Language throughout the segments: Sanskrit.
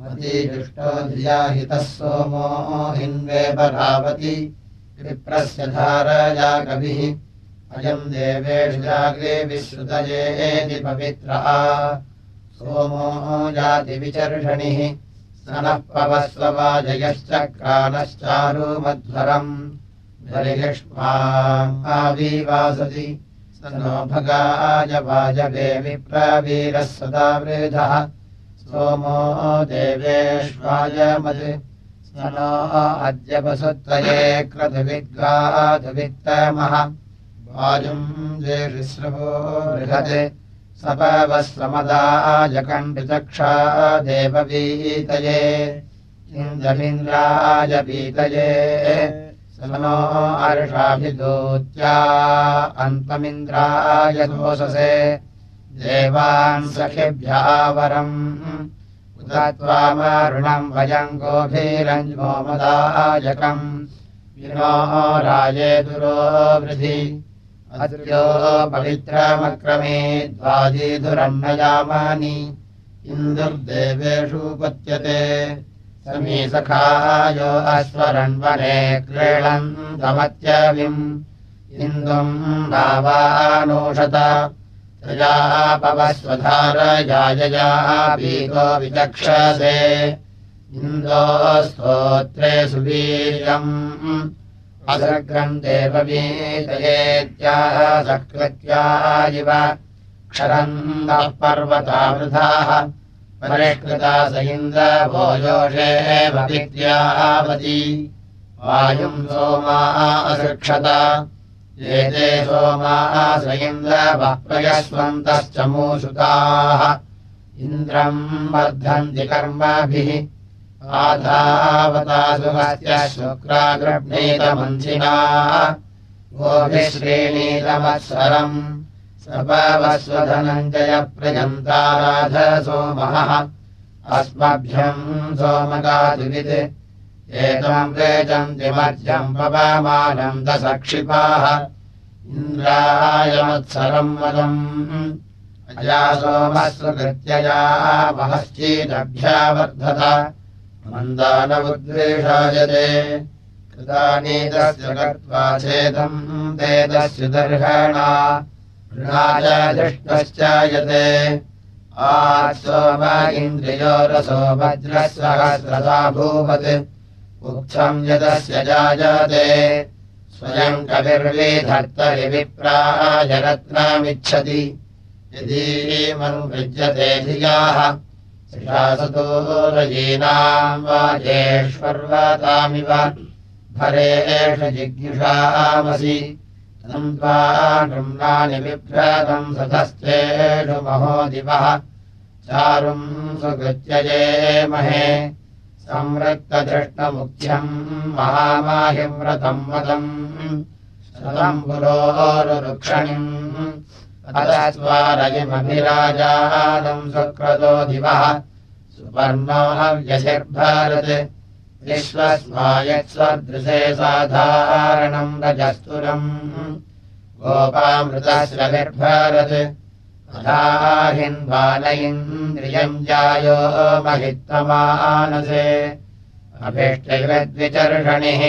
मतीजुष्टो धियाहितः सोमो हिन्वेपरावति विप्रस्य धारया कविः अयम् देवेषु जाग्रे विश्रुतयेति पवित्रः सोमो जातिविचर्षणिः स नः पवस्ववाजयश्चक्रानश्चारुमध्वरम् आविवासति स नो भगाय वाजवे विप्रवीरः सदा वृधः। सोमो देवेष्वाय मत्। स नो अद्यपसुत्तये द्वेषिस्रवो बृहत्। सपवस्वमदायकण्डिचक्षा देववीतये। इन्द्रमिन्द्राय पीतये समनो अर्षाभिदूत्या अन्तमिन्द्राय दोषसे देवान् सखिभ्यावरम् उत त्वामरुणम् वयम् गोभिरञ्जोमदायकम् विनो राये दुरो वृधि अद्यो पवित्रमक्रमे द्वाजीधुरन्नयामानि इन्दुर्देवेषु पत्यते समी सखायो अश्वरण्वने क्रीळन्तमत्यविम् इन्दुम् भावानोषत तया पवस्वधारयायया भीतो विचक्षसे। इन्दो स्तोत्रे सुवीर्यम्। असर्गम् देववीतयेत्याः सकृत्या इव क्षरन्दः पर्वतावृथाः परिष्कृता स इन्द्रभोजोषे भवित्यावती वायुम् सोमाः असृक्षत एते सोमाः स इन्द्रवप्रयस्वन्तश्च मूषुताः इन्द्रम् वर्धन्ति कर्मभिः आधावतासुमस्य शुक्रागृह्णीतमन्थिना गोभिः श्रीणीतमत्सरम् सपवस्वधनञ्जयप्रयन्ताराध सोमः अस्मभ्यम् सोमगादिवित् एतम् वेजन्ति मध्यम् पवमानम् दशक्षिपाः इन्द्रायमत्सरम् वदम् अया सोमस्वकृत्यया महश्चीदभ्यावर्धत मन्दानमुद्वेषायते कृतानीतस्य गत्वा चेदम् वेदस्य दर्हणा ृष्टश्चायते आसोम इन्द्रियो रसो वज्रसहस्रदा भूवत् उक्थम् यदस्य जायते। स्वयम् कविर्विधर्तरि विप्रायरत्नमिच्छति यदीमनुविद्यते धियाः शासतोरयीनाम् वाजेष्वर्वतामिव भरेष जिज्ञुषामसि नृम्नानि बिभ्रतम् सधस्तेषु महो दिवः। चारुम् सुकृत्यये महे। संवृत्तदृष्टमुख्यम् महामाहिम् व्रतम् वदम् शतम् पुरोरुक्षणिम् अदस्वारयिमभिराजानम् सुक्रतो दिवः। सुपर्णो हव्यशिर्भारत् विश्वस्मायत्स्वदृशे साधारणम् रजस्तुरम्। गोपामृतश्रविर्भरत्। अधाहिन्वान इन्द्रियम् जायो महित्तमानसे। अभिष्टैवद्विचर्षणिः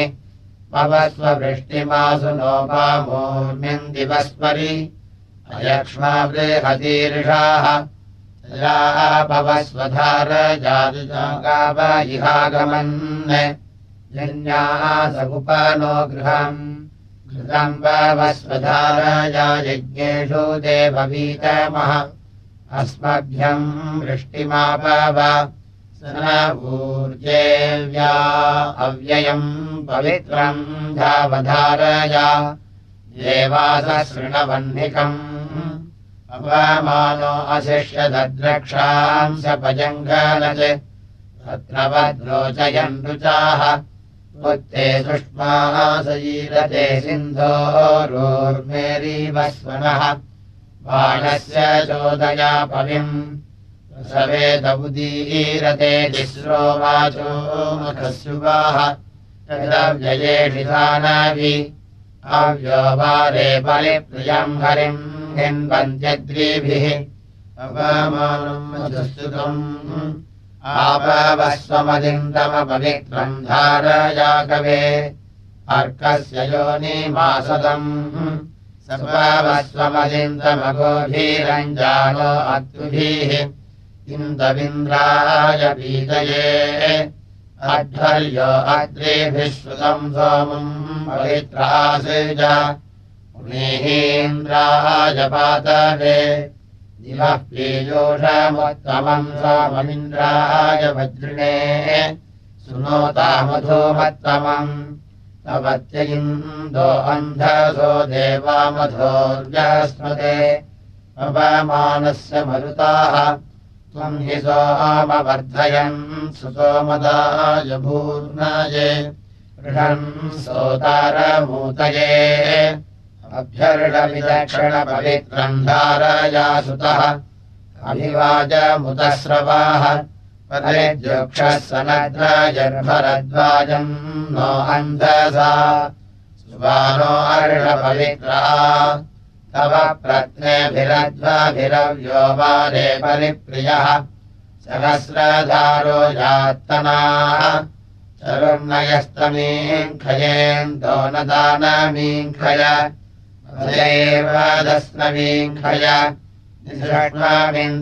पवस्ववृष्टिमासु नोपामूर्म्यम् दिवस्परि अयक्ष्मा बृहतीर्षाः पवस्वधार जातुगाव इहागमन्। जन्याः सगुपनो गृहम् घृतम् पवस्वधारया यज्ञेषु देववीतमः अस्मभ्यम् न ऊर्जेव्या अव्ययम् पवित्रम् धावधारया देवासशृणवह्निकम् अपमानो अशिष्यदद्रक्षाम् स पजङ्गानत् तत्र रुचाः पुत्ते सुष्माः सजीरते सिन्धोरोर्मेरीवस्वनः बाणस्य चोदया पविम् सवेद उदीरते तिस्रो वाचो मुखस्युवाः तदव्ययेषि सानाभि अव्यो वारे बलिप्रियम् हरिम् हिन्वन्त्यद्रीभिः अपमानम् मधुस्तुतम् आपवस्वमदिन्दमपवित्रम् धारयाकवे अर्कस्य योनिमासदम् सर्वस्वमदिन्दमगोभीरञ्जानो अत्युभिः इन्दविन्द्राय पीतये अध्वर्यो अद्रेभिः श्रुतम् सोमम् पवित्रासेज पुनेहीन्द्राय पातवे दिवः पीयोषमोत्तमम् सोममिन्द्राय वज्रिणे। सुनोतामधोमत्तमम् तवत्य इन्दो अन्धसो देवामधोर्यस्मते अपमानस्य मरुताः त्वम् हि सोमवर्धयन् सुसोमदाय भूर्नाये। ऋषन् सोतारमूतये अभ्यर्षविदक्षिणपवित्रम् धारया सुतः अभिवाजमुतस्रवाः पदेद्योक्षः सनद्राजर्भरद्वाजम् नो अन्धसा सुबानो अर्षपवित्रा तव प्रत्नेभिरध्वाभिरव्यो वारे परिप्रियः। सहस्रधारो यात्तनाः चरुर्णयस्तमीङ्खयेन्दो न दानमीङ्खय दस्नवीङ्खय निषण्विन्दवेषाम्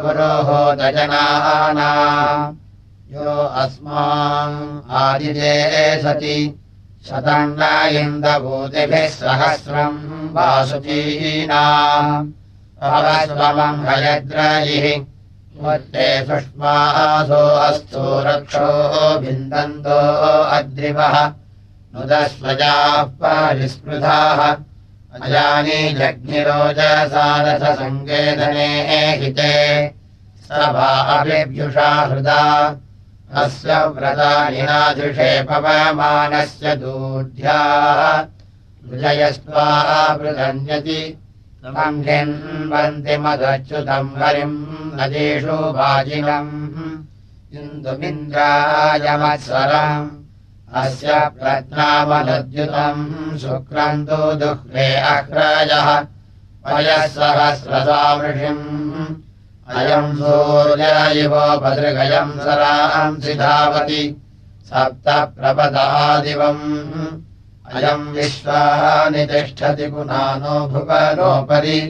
पुरोहोदजनाना यो अस्मान् आदिजे सति। शतम् न इन्दभूतिभिः सहस्रम् वासुचीना अवस्वमम् हयद्रयिः त्वत्ते सुष्मासो अस्तु रक्षो भिन्दन्तो अद्रिवः नुदस्वजाः परिस्पृधाः। अजानी जग्निरोजसारथसङ्केतने हिते। स वा अभिभ्युषा हृदा। अस्य व्रतानिनादृशे पवमानस्य वृदन्यति हिन्वन्ति मदच्युतम् हरिम् नदीषु वाजिनम्। इन्दुमिन्द्रायमत्सरम् अस्य प्रज्ञामनुद्युतम् शुक्रम् तु दुःखे अह्रजः पयः सहस्रसामृषिम् अयम् सूर्य इवोपदृगयम् सरांसि धावति सप्त प्रपदादिवम् अयम् विश्वानि तिष्ठति पुनानो भुवनोपरि।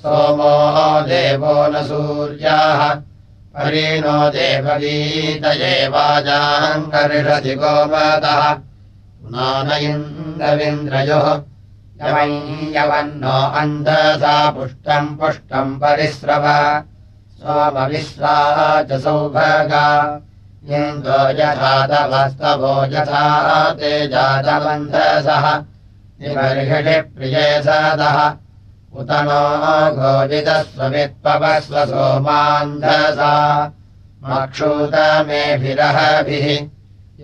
सोमो देवो न सूर्याः परिणो देवगीतये वाजाङ्कर्षति गोमतः पुनान इन्द्रविन्द्रयोः यवन्नो अन्धसा पुष्टम् पुष्टम् परिस्रव। सोमविश्वा च सौभगा इन्दो यथातवस्तवो यथा ते जातमन्धसः प्रिये सदः उत नो गोविदस्वमित्पवस्व सोमान्धसा मक्षूतमेभिरहभिः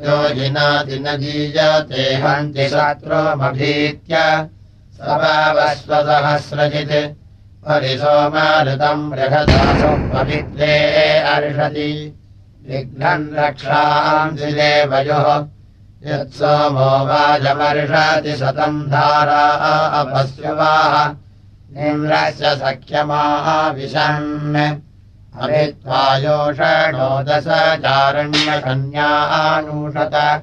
योजिनाति न जीयते हन्ति शत्रुमभीत्य। स्वभावस्वसहस्रजित् परिसोमारुतम् बृहदासु पवित्रे अर्षति। विघ्नम् रक्षांसि देवयोः यत्सोमो वाजमर्षति शतम् धारा अपस्युवाः इन्द्रस्य सख्यमाः विशन् अभित्वायोषणो दश चारण्यकन्यानूषत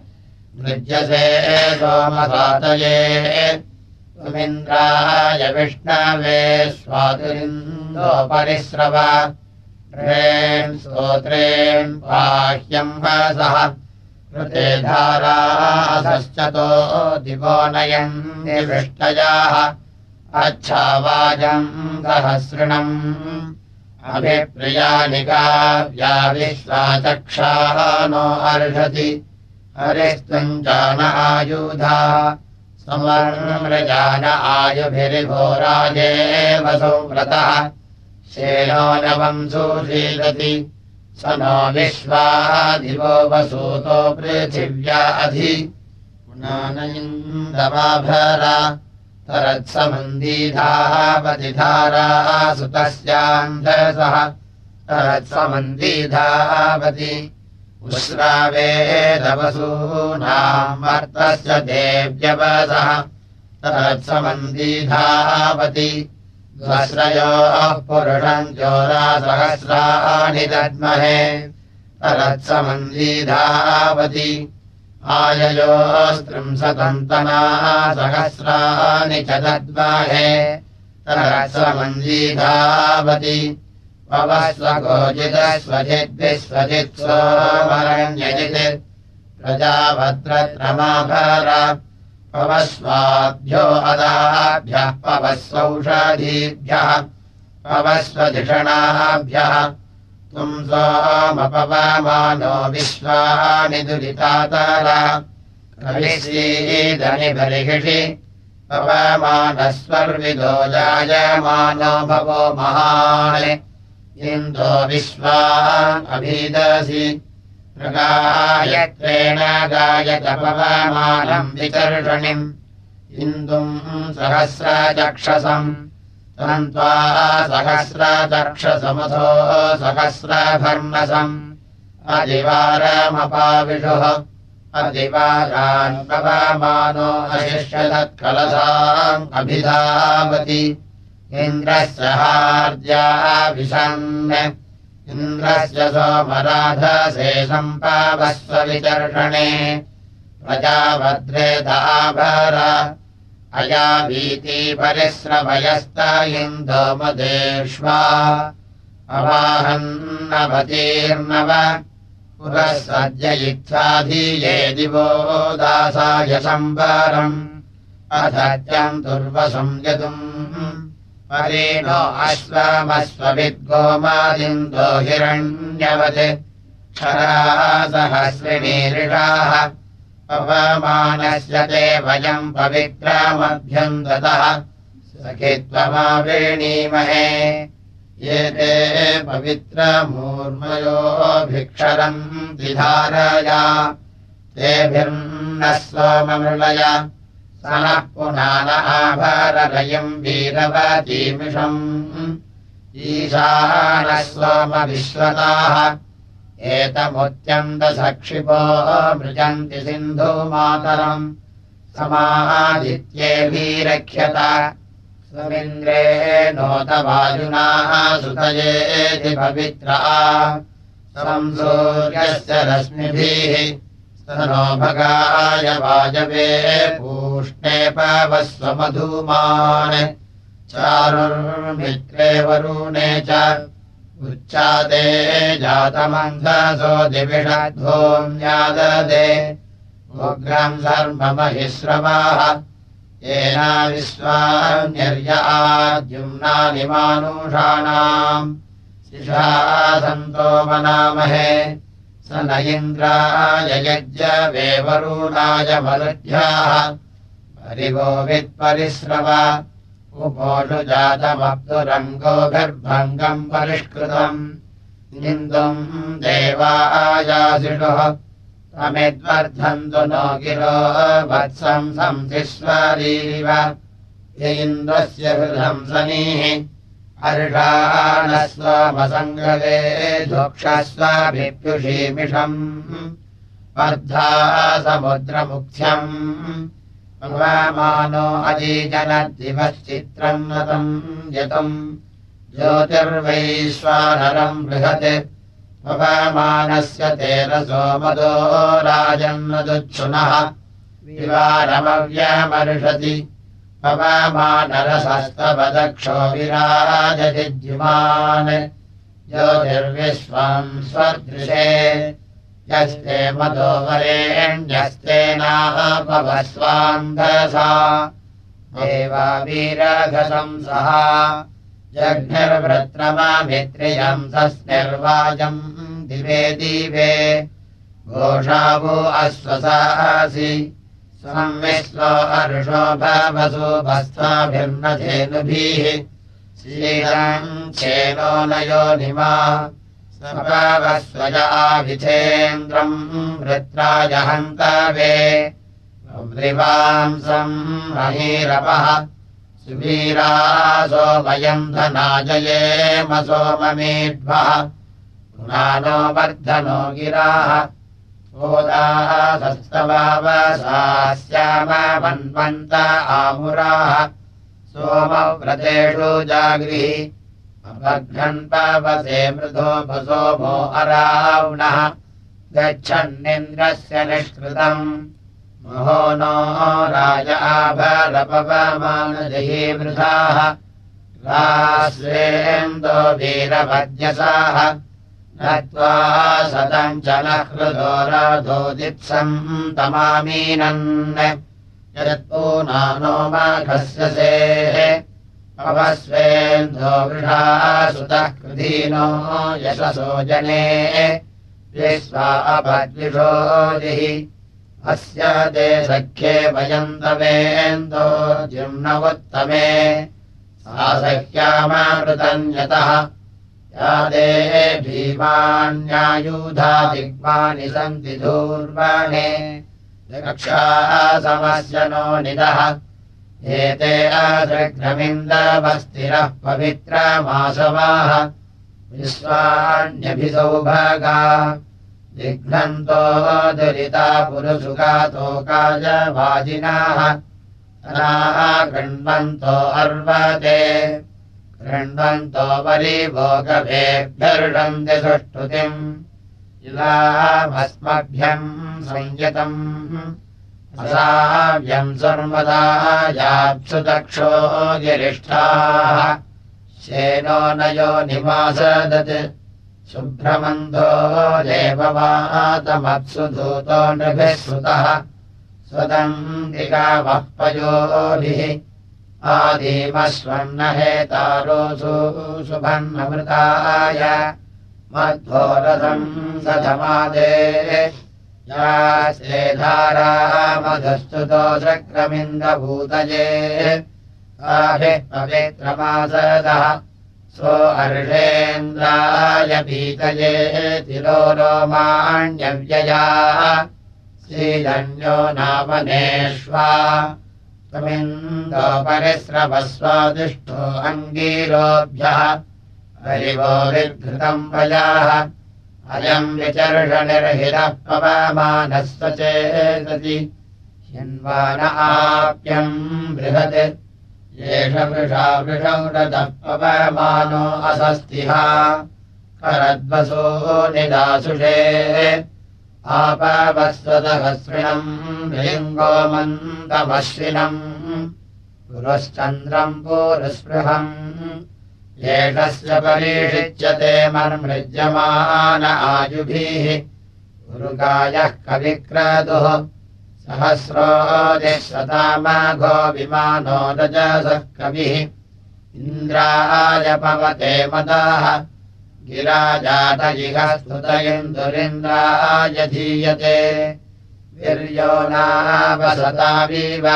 मृज्यसे सोमसातये। त्वमिन्द्राय विष्णवे स्वातुरिन्दोपरिस्रव। ्रेन् स्तोत्रेन् बाह्यम् वसः। कृते धारासश्चतो दिवो नयन् निवृष्टयाः अच्छावाजम् सहस्रिणम्। अभिप्रियानिकाव्या विश्वाचक्षाः नो अर्हति। हरिस्त्वम् जान आयुधा। समर्मृजान आयुभिरिभोराजे वसुव्रतः शेनो नवम् सुशीलति स नो विश्वादिवो वसूतो पृथिव्या अधि। पुनानयिन्दमाभरा तरत्समन्दीधावतिधारा सुतस्यान्धसः तरत्समन्दीधावति उश्रावेदवसूनाम् मर्तस्य देव्यवसः। तरत्समन्दीधावति स्वश्रयोः पुरुषम् चोरासहस्राणि दद्महे। तरत्समन्वीधावति आययोस्त्रिंशतन्तनाः सहस्राणि च दद्महे। तरत्समन्वीधावति पवस्वगोचितस्वजिद्विस्वजित्सोमरण्यजित् प्रजाभद्रत्रमाभर। पवस्वाभ्यो अदाभ्यः पवस्वौषधीभ्यः पवस्वधिषणाभ्यः त्वम् सोमपवमानो विश्वानि दुरितातरा। कविश्रीधनि बलिहिषि पवमानस्वर्विदो जायमानो भवो महान्। इन्दो विश्वा अभीदसि प्रगायत्रेण गायतपवमानम् विकर्षणिम् इन्दुम् सहस्रचक्षसम् तन्त्वा सहस्रचक्षसमथो सहस्रभर्मसम् अधिवारमपाविषुः अधिवारान् पवमानो अशिष्यतत्कलसाम् अभिधावति। इन्द्रस्य हार्द्याभिषन्। इन्द्रस्य सोमराधसे सम्पावस्व विचर्षणे। प्रजाभद्रे दाभर अया भीति परिश्रमयस्त इन्दोमदेष्वा अवाहन्नवतीर्नव पुरः सज्जयित्वाधीये दिवो दासाय सम्बरम् अधत्यम् दुर्वसंयतुम् परेणो अश्वमश्वविद्गोमादिन्दो हिरण्यवत्। क्षरासहस्रिणीरिषाः पवमानस्य ते वयम् पवित्रमभ्यम् दतः सखित्वमावेणीमहे। ये ते पवित्रमूर्मयोभिक्षरम् विधारया तेभिर्नः सोममृळय नः पुनान आभारलयम् वीरवतीमिषम्। ईशानः सोमविश्वताः एतमुत्यन्तसक्षिपो मृजन्ति सिन्धुमातरम्। समादित्येभिरक्ष्यत स्वमिन्द्रे नोतवायुनाः सुतयेति पवित्रा। संसूर्यस्य रश्मिभिः नो भगाय वाजवे पूष्णे पवस्वमधूमान्। चारुर्मित्रे वरुणे च उच्चादे जातमन्धसो दिविषध्वोम्याददे उग्रम् सर्वमहिश्रवाः येना आद्युम्नानि मानुषाणाम् शिषा सन्तो मनामहे। स न इन्द्राय यज्ञवेवरूणाय मरुध्याः परिगोवित्परिश्रव उपोषु जातमप्तुरङ्गोभिर्भङ्गम् परिष्कृतम्। इन्दुम् देवायासिषुः तमिद्वर्धन्तु नो गिरो वत्सम् संसिस्वरीव य इन्द्रस्य हृदंसनीः धोक्षस्वाभिप्युषीमिषम्। वर्धा समुद्रमुख्यम् भगवामानो अजीजनदिवश्चित्रम् नतम् यतम्। ज्योतिर्वैश्वानरम् बृहत्। भगवामानस्य तेन सोमदो राजन्नदुच्छुनः। विवारमव्यमर्षति। पवमानरसस्तवदक्षो विराजजिद्युमान् ज्योतिर्विश्वम् स्वदृशे यस्ते मदो वरेण्यस्तेनापवस्वान्धसा देवावीरघसंसः जघ्निर्वृत्रमामित्रियम् सस्निर्वाजम् दिवे दिवे घोषावो अश्वसासि संविश्वो अर्षो भवसु भस्त्वाभिर्नधेनुभिः श्रीरम् चेनो नयो निमा स्वजाभिथेन्द्रम् वृत्राय हन्तवे वृवांसम् महीरपः सुवीरासो वयम् धनाजयेम सोममेध्वः पुनानो वर्धनो गिराः ओदासस्तवावसा स्यामवन्वन्त आमुराः सोमव्रतेषु जागृहिघ्नन्पवसे मृदोपसोमो अरावणः गच्छन्निन्द्रस्य निष्कृतम्। महो नो राज आभरपवमानजहि मृधाः। रास्वेन्दो वीरभद्यसाः। नत्वा सतम् च न हृदो रथोदित्सम् तमामीनन्। यत्पू नानो माघस्य सेः अवस्वेन्दो वृषा सुतः कृधीनो यशसो जने। विश्वा अभद्विषोदिः अस्य ते सख्ये वयन्तवेन्दो जिम्नवुत्तमे सा सख्यामामृतन्यतः यादे भीमान्यायुधा दिग्मानि सन्ति समस्य नो निदः एते असृग्रमिन्दवस्तिरः पवित्रमासवाः विश्वान्यभिसौभागा। विघ्नन्तो दुरिता पुरुषुगातोकाजवाजिनाः गृह्णन्तो अर्वते। गृह्णन्तो परिभोगभेभ्यर्षन्ति सुष्ठुतिम्। इलाभस्मभ्यम् संयतम् असाव्यम् सर्वदा याप्सु दक्षो गिरिष्ठाः। शेनो नयो निवासदत् शुभ्रमन्धो देववातमप्सु धूतो नृभिः श्रुतः स्वदन्तिकावः पयोभिः। आदिमस्वर्णहेतारोसु शुभन्नमृताय मध्वोरथम् सधमादे यास्तेधारा मधुस्तुतो चक्रमिन्दभूतये आभिः पवित्रमासदः सो पीतये तिरो रोमाण्यव्ययाः। श्रीधन्यो नामनेष्वा। त्वमिन्दोपरिस्रवस्वादिष्टो अङ्गीरोभ्यः। हरिवो विघृतम् वयाः अयम् विचर्षनिर्हितः पवमानः चेदति हिन्वान आप्यम् बृहत्। एष वृषा वृषौ रतः पवमानो असस्तिहा करद्वसो निदासुषे। आपवस्वदहस्रिणम् लिङ्गो मन्दमश्विनम् पुरश्चन्द्रम् पूरस्पृहम् एषस्य परीषिच्यते मर्मृज्यमान आयुभिः। गुरुगायः कविक्रतुः। सहस्रोदिशतामाघो विमानो रजसः कविः। इन्द्राय पवते मदाः। गिराजातजिह स्तुत इन्दुरिन्द्राय धीयते। वीर्यो नावसतावीव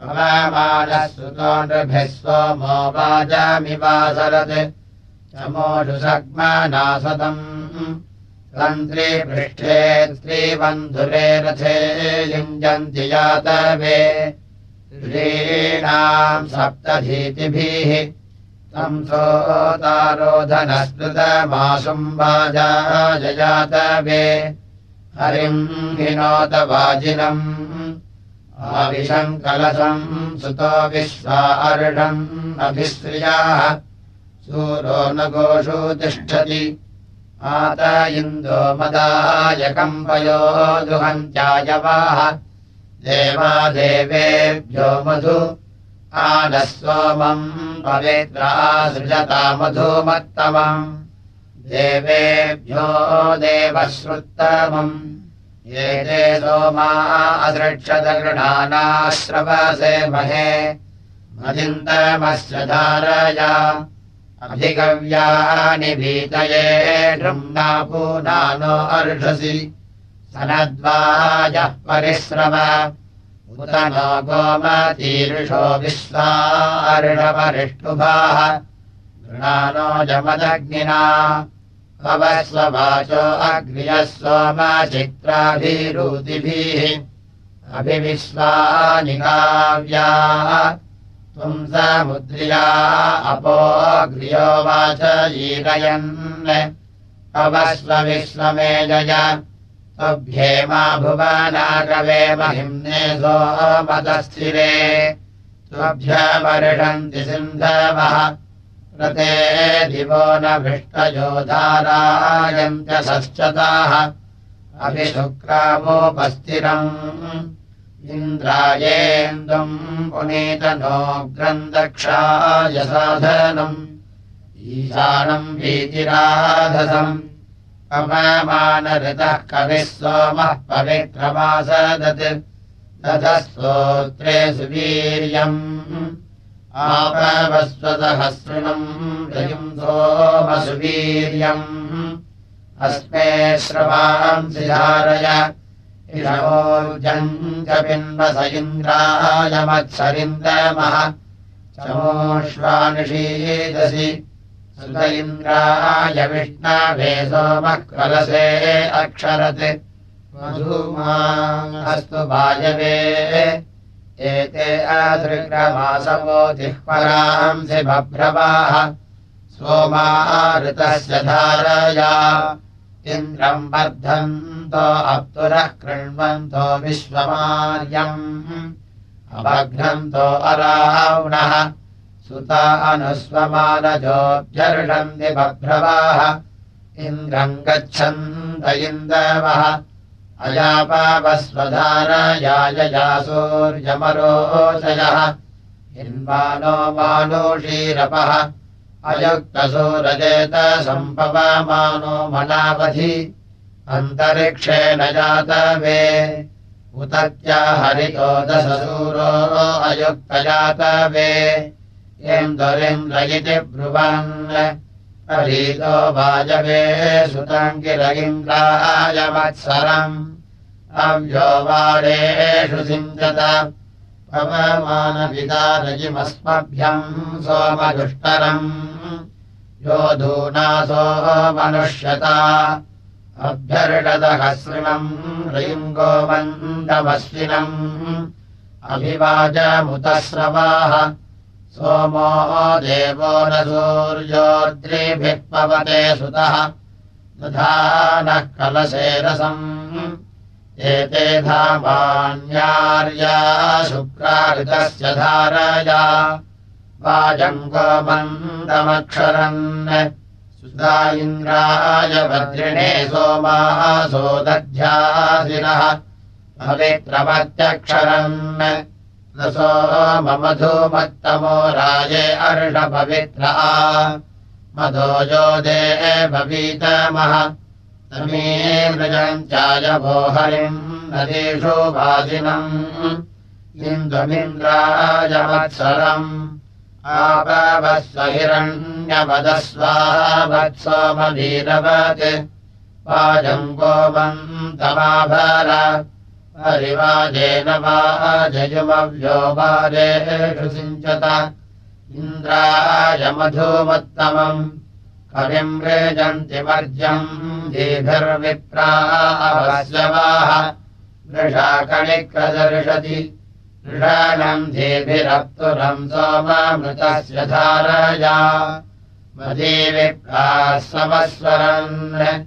पवमानः सुतो नृभिः सोमो वाजामिवासरत् चमोषु सग्मानासदम् तन्त्रीपृष्ठे स्त्रीबन्धुरे रथे युञ्जन्ति यातवे श्रीणाम् सप्तधीतिभिः। तम् सोतारोधनस्मृतमासुम् वाजायजातवे हरिम् विनोदवाजिनम् आविशम् कलशम् सुतो विश्वा अर्षम् अभिश्रियाः सूरो न गोषु तिष्ठति आत इन्दो मदायकम्पयो दुहन्त्यायवाः देवादेवेभ्यो मधु। आनः सोमम् पवित्रा सृजता मधुमत्तमम्। देवेभ्यो देवश्रुत्तमम् ये ते सोमा अदृक्षदगृणानाश्रवसे महे। मदिन्दमस्य धारया। अधिगव्यानि भीतये नृम्ना पूनानो अर्षसि। सनद्वाजः परिश्रम। उत नो गोमतीर्षो विश्वार्षपरिष्टुभाः गृणानो जमदग्निना अवस्ववाचो अग्र्यः सोमचित्राभिरुतिभिः अभिविश्वानि काव्या त्वम् समुद्र्या अपोऽग्र्यो वाच ईरयन् अवस्व विश्वमे जय भुवनागवे महिम्ने सोमतस्थिरे तुभ्यमरिषन्ति सिन्धवः रते दिवो न भृष्टयोधारायन्त्यसश्चताः अभिशुक्रामोपस्थिरम् इन्द्रायेन्दुम् पुनीतनो ग्रन्दक्षाय साधनम् ईशानम् वीतिराधसम्। अपमानऋतः कविः सोमः पवित्रमासदत्। ततः स्तोत्रे सुवीर्यम् आपवस्वतहस्रिणम् रयुम् सोमसुवीर्यम्। अस्मे श्रवांसि धारय इषोर्जम् च बिन्वस इन्द्राय मत्सरिन्दमः चमोष्वानिषीदसि सुत इन्द्राय विष्णवे सोमः कलसे अक्षरत्। मधुमास्तु वायवे एते अदृग्रमासवो जिह्वरांसि बभ्रवाः। सोमाऋतस्य धारया। इन्द्रम् वर्धन्तो अप्तुरः कृण्वन्तो विश्वमार्यम्। अभघ्नन्तो अरावणः। सुता अनुस्वमानजोऽभ्यर्षन्ति बभ्रवाः। इन्द्रम् गच्छन्त इन्दवः अयापावस्वधारयाययासूर्यमरोचयः हिन्वानो मानोषीरपः अयुक्तसूरजेत सम्पवमानो मनावधि। अन्तरिक्षेण जातवे। उतत्या हरितो दशसूरो अयुक्तजातवे। इन्द्रिन्द्र इति ब्रुवन् अरीतो वाजवे सुतङ्गिर इन्द्राय वत्सरम् अव्यो वारेषु सिञ्चत। पवमानविदारजिमस्मभ्यम् सोमदुष्टरम्। योधूनासो मनुष्यता अभ्यर्षदहस्रिणम् रयिम् गोमन्दमस्विनम् अभिवाजमुतस्रवाः सोमो देवो न सूर्योद्रिभिः पवते सुतः दधानः कलशेरसम्। एते धामान्यार्या शुक्राकृतस्य धारया। वाजम् गोमन्दमक्षरन् सुधा इन्द्राय भद्रिणे सोमासो दध्यासिनः पवित्रमत्यक्षरन् रसो मधुमत्तमो राजे अर्षपवित्रा मधोजो देववीतमः समी मृजम् चायभो हरिम् नदीषु वादिनम् इन्दुमिन्द्रायवत्सरम् आपवस्व हिरण्यवदस्वावत्सोमवीरवत् वाजम् गोमन्तमाभर हरिवाजेन वाजयुमव्यो वाजेषु सिञ्चत। इन्द्राय मधुमत्तमम् कविम् रेजन्ति वर्ज्यम् दीभिर्विप्रावस्यवाः वृषाकणिक्रदर्शति ऋषाणम् धीभिरप्तुरम् सोमामृतस्य धारया। मदीविप्राः समस्वरन्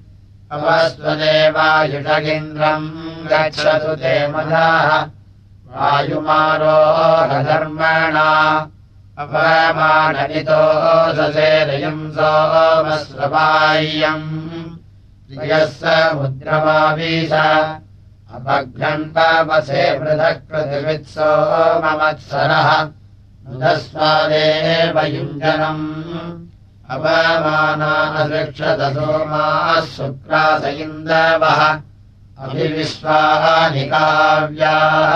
अवस्वदेवायुषगिन्द्रम् गच्छतु ते मदाः। वायुमारोहधर्मणा अपमाननितो ससेरयम् सोमस्वबाह्यम् प्रियः समुद्रमावीश अपघ्नन्तापसे पृथक् पृथिवित्सो ममत्सरः मुदस्वादेव युञ्जनम् अपमानादृक्षत सोमाः शुक्रास इन्दवः अभिविश्वानि काव्याः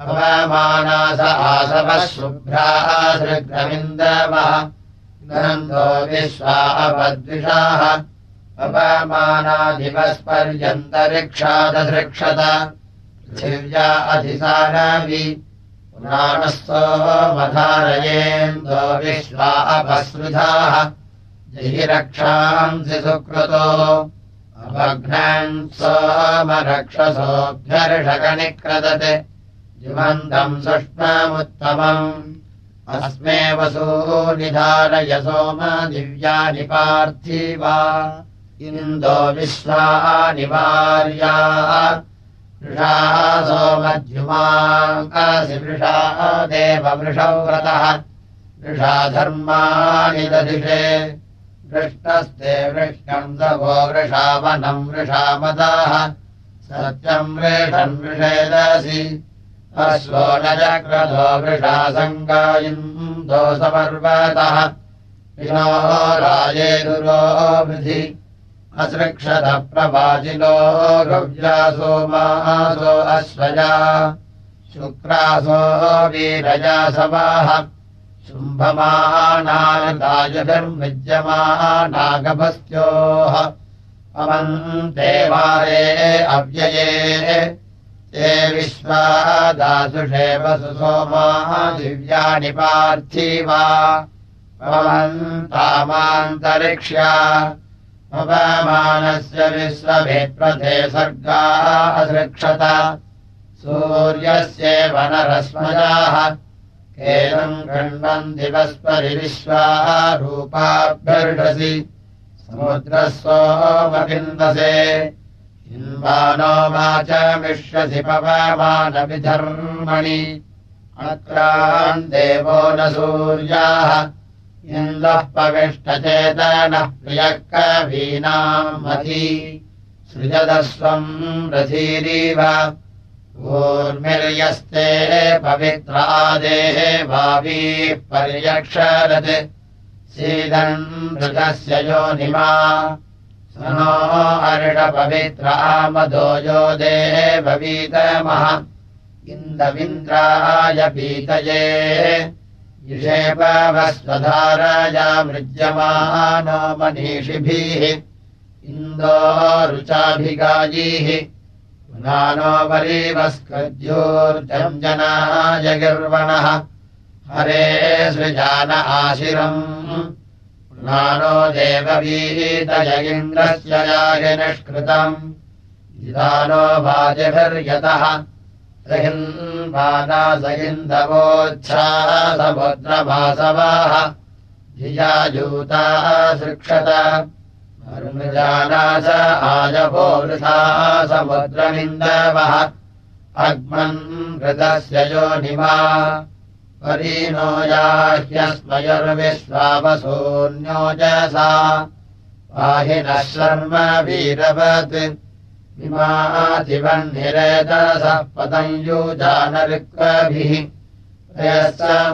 अपमानास आसवः शुभ्राः सृग्रविन्दवः गन्धो विश्वा अपद्विषाः अपमानादिवस्पर्यन्तरिक्षादधृक्षत पृथिव्या अधिसानवि पुराणस्थो मधारयेन्दो विश्वा अपस्मृधाः जहि रक्षांसि सुकृतो अभघ्नान् सोमरक्षसोऽभ्यर्षकनिक्रदत्। जिमन्तम् सुष्मामुत्तमम्। अस्मे वसूनिधारय सोम दिव्यानि पार्थिवा। इन्दो विश्वा निवार्या वृषासो मध्युमासि वृषा देववृषौ व्रतः वृषा धर्माणि दधिषे। वृष्णस्ते वृष्णम् दवो वृषावनम् वृषामदाः। सत्यम् वृषन् वृषेदसि। अश्वो न चक्रधो वृषा सङ्गायिन्दो समर्वतः विनो राजेरुरोधि असृक्षतप्रवाचिनो गव्यासो मासो अश्वया शुक्रासो वीरजासवाः शुम्भमानायभिर्विद्यमानागभस्त्योः अमन्ते वारे अव्यये ते विश्वा दासुषे वसु सोमा दिव्यानि पार्थिवा पवन्तामान्तरिक्ष्या पवमानस्य विश्वभिप्रथे सर्गा असृक्षत। सूर्यस्येव नरस्मजाः एवम् गण्वन् दिवस्परि विश्वारूपाभ्यर्षसि समुद्रस्वोमविन्दसे इन्वानो वाचमिष्यसि पवमानविधर्मणि। अत्रान् देवो न सूर्याः इन्दः पविष्टचेतनः प्रियः कवीनाम् सृजदस्वम् रथीरीव। ऊर्मिर्यस्ते पवित्रादेः भावीः पर्यक्षरत्। सीदन् मृगस्य योनिमा। स नो अर्षपवित्रामधो यो देववीतमः इन्दविन्द्राय पीतये विषेपवस्वधाराया मृज्यमानो मनीषिभिः इन्दो रुचाभिगायीः पुनानो वरीवस्कृद्योर्जम् जनाय गिर्वणः हरे सृजान आशिरम्। पुनानो देववीतय इन्द्रस्य याहि निष्कृतम्। इदानो वाजभिर्यतः सहिन्वानास इन्दवोच्छासमुद्रभासवाः धियाजूता सृक्षत। जानास आजभो वृथा समुद्रमिन्दवः अग्मन् कृतस्य योनिमा। परीनो याह्यस्मयुर्विश्वावसून्योजसा पाहिनः शर्म वीरवत् पतम् युजानऋक्वभिः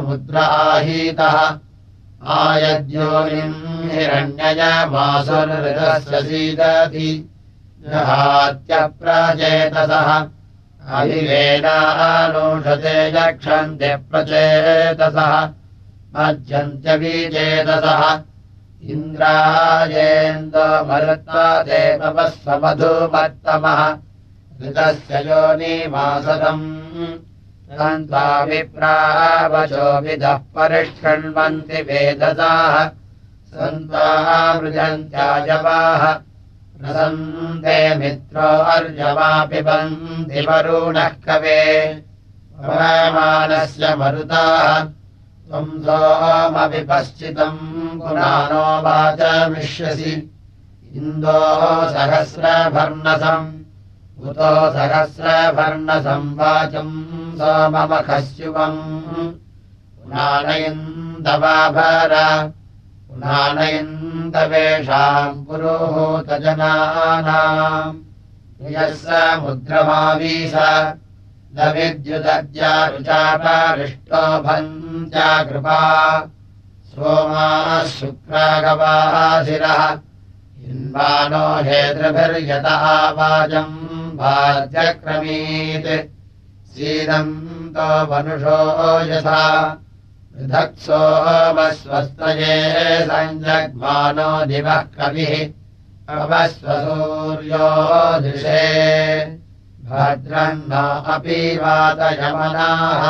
मुद्राहीतः आयद्योनिम् हिरण्ययमासुरृतस्य सीदति जहात्यप्रचेतसः अभिवेदानूषते यक्षन्ते प्रचेतसः ऋतस्य योनिमासदम् न्त्वा विप्रावचोभिदः परिष्कृण्वन्ति वेदताः सन्त्वाः मृजन्त्याजवाः प्रसन्ते मित्रो अर्जवापि बन्ति वरुणः कवे। पवमानस्य मरुताः त्वम् सोमपि पश्चितम् पुरानो वाचमिष्यसि। इन्दो सहस्रभर्णसम्। उतो सहस्रभर्णसंवाचम् सोममखस्युवम् पुनानयन्दवाभर पुनानयन्दवेषाम् पुरोहोतजनानाम्। यः समुद्रमावीश न विद्युदद्यारुचापरिष्टोभञ्चाकृपा सोमाः शुक्रागवासिरः इन्वानो हेतृभिर्यतः वाजम् वाद्यक्रमीत् सीदम् तो मनुषो यथा पृथक्सोमस्वस्तये सञ्जग्मानो दिवः कविः। अवस्वसूर्यो दृशे। अपि वातयमनाः।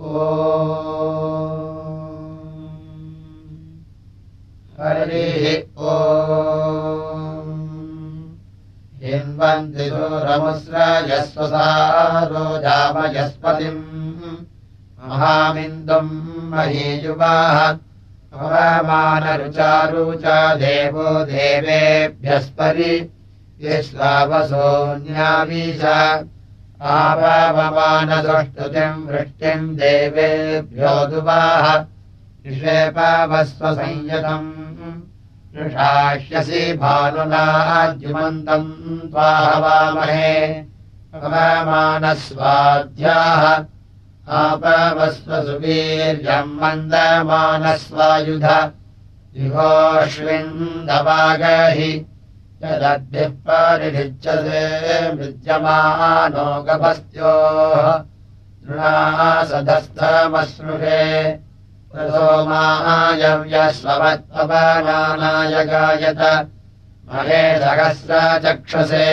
ओ हरिः ओ हिन्वन्ति दूरमुस्रजस्वसारोजामयस्पतिम् महामिन्दुम् महीयुवाः पवमानरुचारुचा देवो देवेभ्यस्परि। विश्वावसोऽन्यावीश आपवमानसुष्टुतिम् वृष्टिम् देवेभ्यो दुवाह ऋषेपावस्वसंयतम् ऋषाह्यसि भानुनाद्युमन्तम् त्वाहवामहे। पवमानस्वाध्याः आपवस्वसुवीर्यम् मन्दमानस्वायुध। युगोऽश्विन्दवागहि यदद्भिः परिषिच्यते मृज्यमानो गभस्त्योः तृणासधस्थमश्नुषे सोमायव्यस्ववत्पवनानाय गायत महे सहस्रचक्षसे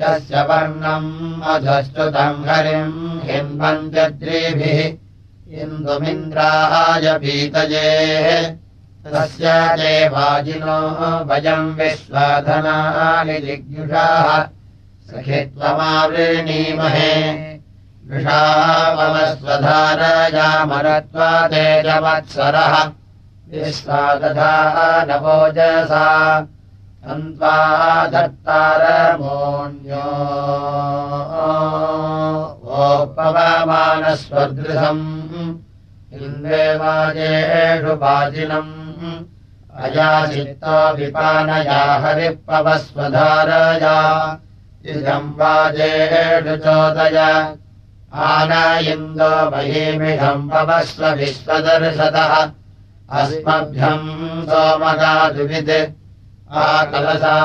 यस्य वर्णम् अधस्तुतम् हरिम् हिन्वन्त्यद्रिभिः इन्दुमिन्द्राय पीतये। तस्य देवाजिनो भयम् विश्वाधनानि जिज्ञुषाः सखित्वमावृणीमहे विषामस्वधारयामरत्वा तेजवत्सरः विश्वादधा नवोजसा अन्त्वा दत्तारमोऽन्यो। ओपवमानस्वदृशम् इन्द्रेवाजेषु वाजिनम् अयाचित्तो विपानया हरिपवस्वधारया इदम् वाजेषु चोदय आन इन्दो महीमिषम् पवस्व विश्वदर्शतः। अस्मभ्यम् सोमगादुविद् आकलसा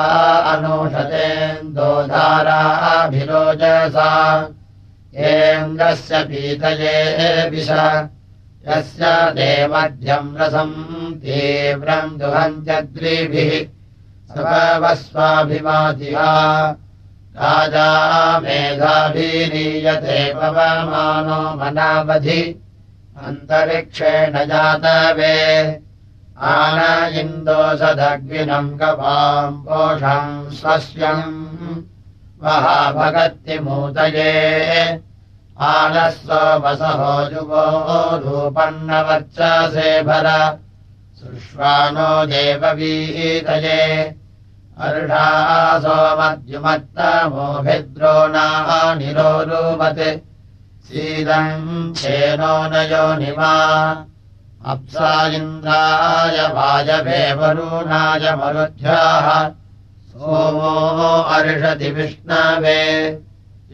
अनूषतेन्दोधाराभिरोजसा एन्द्रस्य पीतये विश यस्य देमध्यम् रसम् तीव्रम् दुहन्त्यद्रिभिः सवस्वाभिमाधिया राजा मेधाभिरीयते पवमानो मनावधि। अन्तरिक्षेण जातवे। आन इन्दोषदग्विनम् गवाम् पोषम् स्वस्यम् महाभगत्तिमूतये। आनस्वसहो युगो रूपन्नवर्चसे भर। सुष्वानो देववीतये अर्षा सोमद्युमत्तमोभिद्रोणाः निरोरुवत् सीदम् छेनो नयो निमा अप्सा इन्द्राय वाजभेवरूणाय मरुध्याः सोमो अर्षति विष्णवे।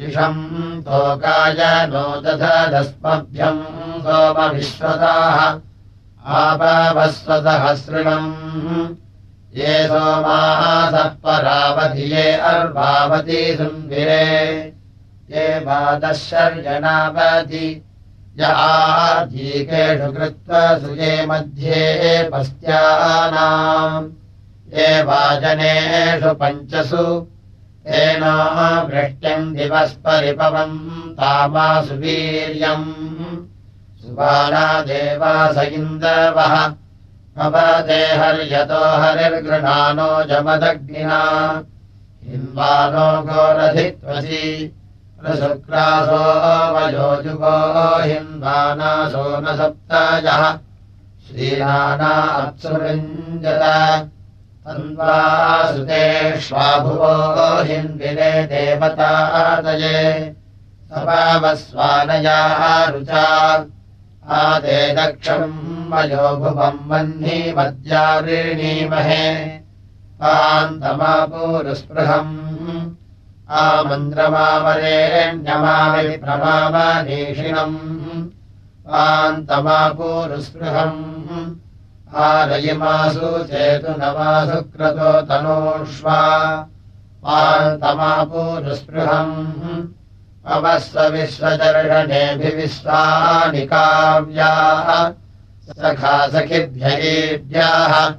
इषम् तोकाय नो दधदस्मभ्यम् सोमविश्वताः आपवस्वसहस्रिणम् ये सोमासः परावधिये अर्वावती सुन्विरे ये बादशर्यनावति य आजीकेषु कृत्वा सुये मध्ये पस्त्यानाम् ये वाजनेषु पञ्चसु तेन वृष्ट्यम् दिवस्परिपवम् तामासु वीर्यम्। सुबाला देवास इन्दवः हर्यतो हरिर्गृणानो जमदग्निना। हिन्वानो गोरधित्वसि शुक्रासो वयोजुगो हिन्वानासो न सप्तायः। श्रीनाना अप्सुविञ्जत तन्वासुतेष्वाभुवो हिन्विरे देवतादये सपावस्वानयाः रुचा आदे दक्षम् वयो भुवम् वह्नि मद्यावृणीमहे पान्तमापूरुस्पृहम्। आमन्द्रमावरेण्यमावि प्रमावनीषिणम् पान्तमापूरुस्पृहम्। आरयिमासु चेतु नमासु क्रतो तनोष्वा। पान्तमापूरुस्पृहम् अवस्व विश्वदर्शनेभिविश्वानि काव्याः। सखा सखिभ्ययेभ्याः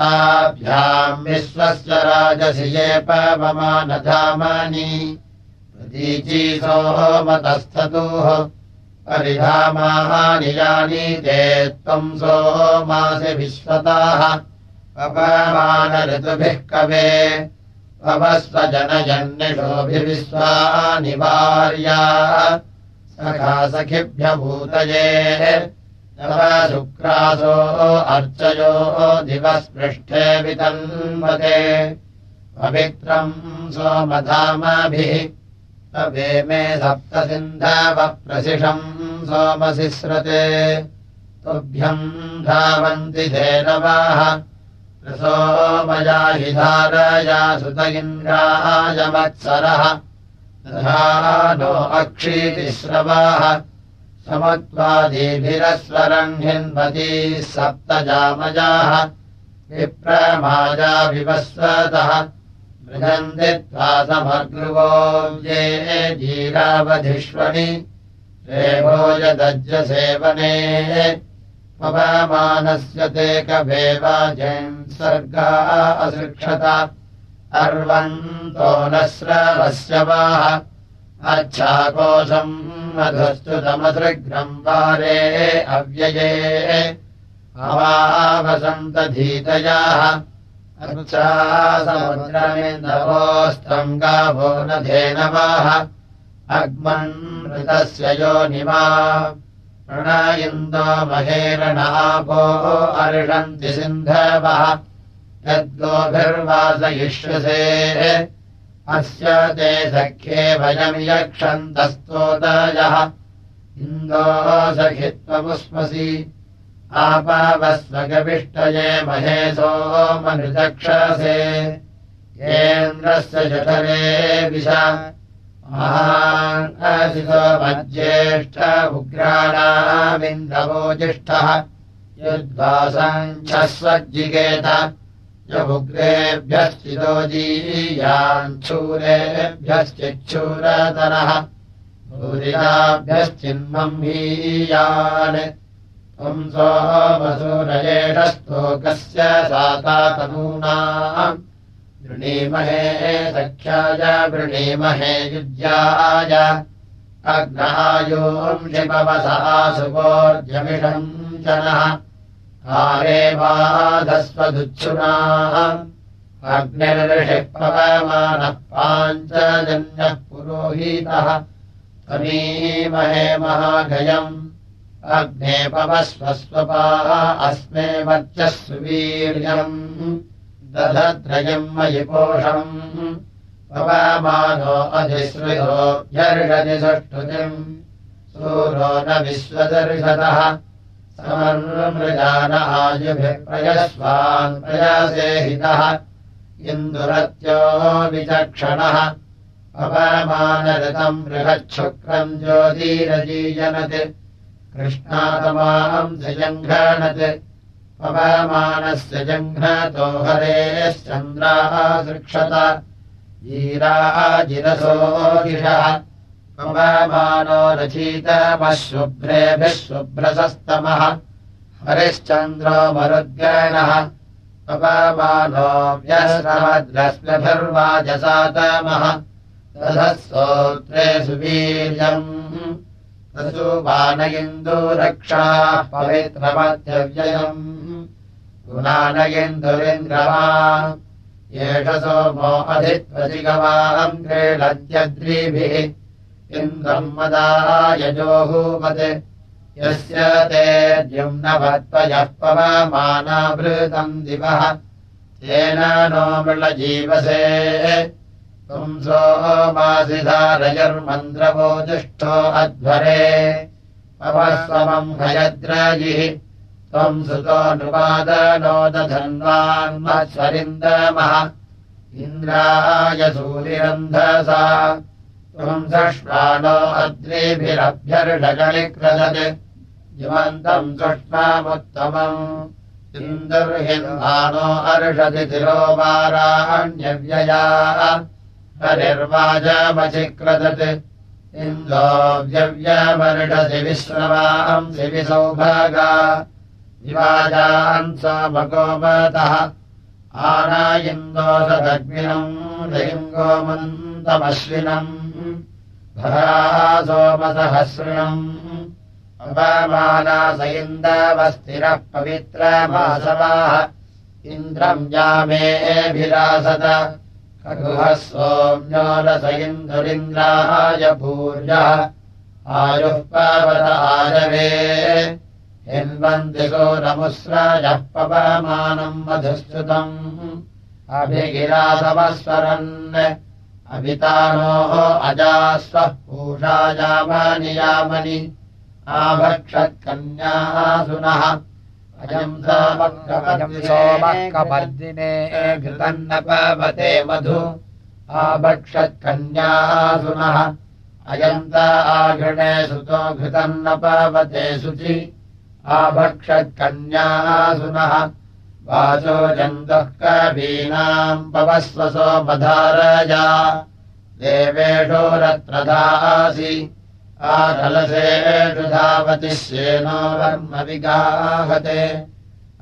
ताभ्याम् विश्वस्य राजसि ये पवमानधामानि प्रतीचीसोमतस्थतुः परिधामानि यानि ते त्वम् सोमासि विश्वताः। पवमानऋतुभिः कवे वार्या सखा सखिभ्यभूतये तव शुक्रासो अर्चयो दिवस्पृष्ठे वितन्वते पवित्रम् सोमधामाभिः तवे मे सप्तसिन्धवप्रसिषम् सोमसिस्रते। तुभ्यम् धावन्ति धेनवाः सोमयाहि धारया सुत इन्द्रायमत्सरः नो अक्षीतिश्रवाः। समत्वादीभिरस्वरह्यन्वतीः सप्तजामजाः। विप्रमाजाभिवस्वतः मृगन्ति त्वा समग्रुवो ये जीरावधिष्वणि। रेभोजदज्जसेवने पवमानस्य ते कवेवाजयन् सर्गा असृक्षत। अर्वन्तो न स्रवस्य वाः। अच्छाकोशम् मधुस्तुतमसृग्रम् वारे अव्यये। अवावसन्तधीतयाः समुद्रमिन्दवोऽस्तम् गावो न धेनवाः। अग्मन्मृतस्य योनिमा प्रणयिन्दो महेरणापो अर्षन्ति सिन्धवः यद्गोभिर्वासयिष्यसे। अस्य ते सख्ये भयम् यक्षन्तस्तोदयः। इन्दो सखित्वमुष्मसि आपावस्वगविष्टये महेशो मनुचक्षसे केन्द्रस्य जठरे विश महासितो मज्येष्ठ उग्राणामिन्दवोजिष्ठः युद्वासञ्छस्वज्जिगेत युग्रेभ्यश्चितो जीयाञ्छूरेभ्यश्चिच्छूरतरः। भूरिताभ्यश्चिन्महीयान् त्वम् सोमसूरयेषस्तोकस्य सातातनूना वृणीमहे सख्याय वृणीमहे युज्याय। अग्नायोंशिपवसः सुवोर्जमिषम् जनः आरे बाधस्वदुच्छुनाः अग्निर्षिः पवमानः पाञ्चजन्यः पुरोहितः। त्वमीमहे महागयम्। अग्ने पवस्वस्वपाः अस्मे वर्चः सुवीर्यम् दधत्रयम् मयि पोषम् पवमानो अधिश्रुतोऽभ्यर्षति सुष्ठुतिम्। सूरो न विश्वदर्शतः। प्रयस्वान् प्रयासेहितः इन्दुरत्यो विचक्षणः। पवमानऋतम् बृहच्छुक्रम् ज्योतिरजीयनत्। कृष्णातमाम् जङ्घणत् पवमानस्य जङ्घ्नतो हरेश्चन्द्राः सृक्षत। जीराजिरसोदिषः पवमानो रचितमशुभ्रेभिः शुभ्रसस्तमः हरिश्चन्द्रो मरुद्गणः। पवमानो व्यस्रमद्रश्मिभिर्वाजसातमः ततः सोत्रे सुवीर्यम्। सुबानयिन्दुरक्षाः पवित्रमध्यव्ययम् गुणानयिन्दुरिन्द्रमा एष सोमो अधित्वजिगवाहम् क्रीडद्यद्रीभिः इन्द्रम् मदायजोहूमत् यस्य ते द्युम्नवत्वयः पवमानावृतम् दिवः। तेन नो मृळजीवसे। पुंसो मासिधारयर्मन्द्रवो जुष्ठो अध्वरे। पवस्वमम् हयद्राजिः त्वम् सुतो नृपादनोदधन्वान्मत्सरिन्दमः इन्द्राय सूरिरन्धसा त्वम् सष्मानो अद्रिभिरभ्यर्षगणिक्रदत् युवन्तम् सुष्मामुत्तमम् इन्दुर्हिन्मानो अर्षति तिरोवाराण्यव्यया हरिर्वाजामचिक्रदत्। इन्दो व्यव्यमर्षसि विश्रवांसि विसौभागा विवाजान् समगोमतः आना इन्दोषदग्निनम् लिङ्गोमन्तमश्विनम् भरा सोमसहस्रिणम् अपमानास इन्दवस्तिरः पवित्रमासवाः इन्द्रम् यामेभिरासत खगुहः सोम्यो रस इन्दुरिन्द्राय भूर्यः आयुः पावत आरवे हिन्वन्ति घोरमुस्राजः पवमानम् मधुस्तुतम् अभिगिरासवस्वरन् अभितानोः अजास्वः पूषायामानि यामनि। आभक्षत्कन्यासुनः अयम् सोमकपर्दिने घृतम् न पावते मधु आभक्षत्कन्यासुनः अयन्त आघृणे सुतो घृतम् न पावते शुचि आभक्षत्कन्यासुनः। वाचो जन्तुः कवीनाम् पवस्वसो मधारजा। देवेषु रत्रधासि। आकलसेषु धावति श्येनो वर्मविगाहते।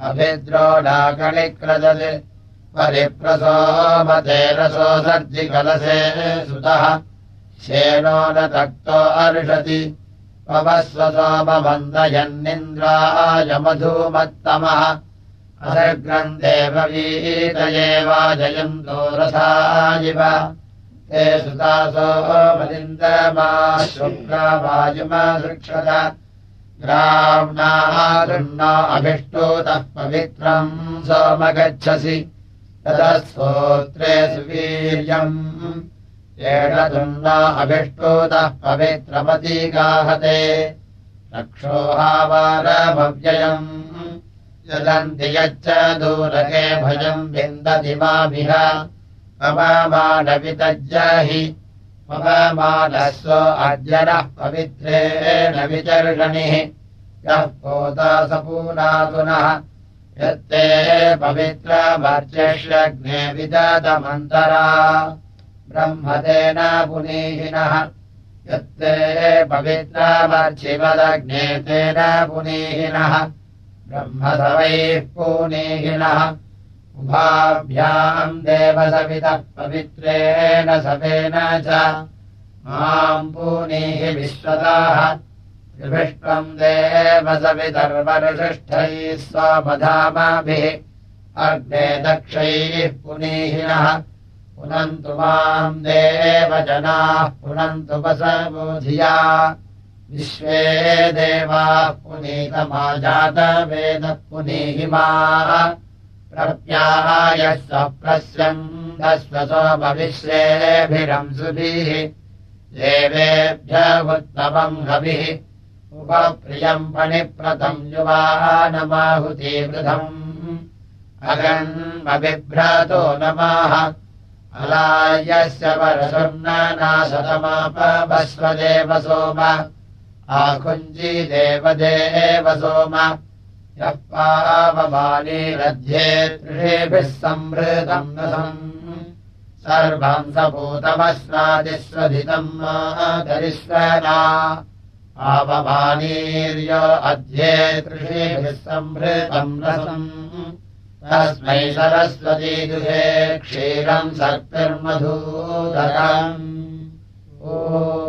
अभिद्रोडाकणिक्रदति परिप्रसोमते रसो सर्जिकलसे सुतः श्येनो न तक्तो अर्षति पवस्वसोमवन्दयन्निन्द्राय मधुमत्तमः असग्रन्थेव वीतये वाजयन्तो रथायिव ते सुतासो मलिन्दमा शुक्रावायुमा सृक्षत ग्राम्णारुण्णा अभिष्टोतः पवित्रम् सोमगच्छसि। ततः स्तोत्रे सुवीर्यम् येण तुन्ना अभिष्टोतः पवित्रमतीगाहते रक्षोहावारमव्ययम् यदन्ति यच्च दूरके भजम् विन्दति माभिह ममानवितज्जाहि ममानस्व अद्य नः पवित्रेण विचर्षणिः। यः पोतासपूनातुनः यत्ते पवित्रमर्चष्यग्ने विदतमन्तरा ब्रह्मतेन पुनीहिनः। यत्ते पवित्रमर्चिवदग्ने तेन पुनीहिनः। ब्रह्मसवैः पूनीहिनः। उभाभ्याम् देवसवितः पवित्रेण सवेन च। माम् पूनीः त्रिभिष्टम् देवसवितर्वरुषिष्ठैः स्वमधामाभिः अग्ने दक्षैः पुनीहिनः पुनन्तु माम् देवजनाः पुनन्तु वसबोधिया विश्वे देवाः पुनीतमाजातवेदः पुनीहिमाः। प्रत्याहायः स्वप्रस्यम् दस्वसोमविश्वेभिरंसुभिः देवेभ्य उत्तमम् हविः। उपप्रियम् पणिप्रतम् युवानमाहुतिवृधम्। अगन्मबिभ्रातो नमाः अलायस्य परसुर्नाशतमापवस्वदेव सोम आकुञ्जी देवदेव सोम। यः पावमानीरध्ये त्रिषेभिः सम्भृतम् नसम् सर्वम् सपूतमस्नादिस्वधितम् मातरिस्वना आवमानीर्य अध्ये त्रिषेभिः सम्भृतम् रसम् तस्मै सरस्वती सरस्वतीदुहे क्षीरम् सक्तिर्मधूतरम् ओ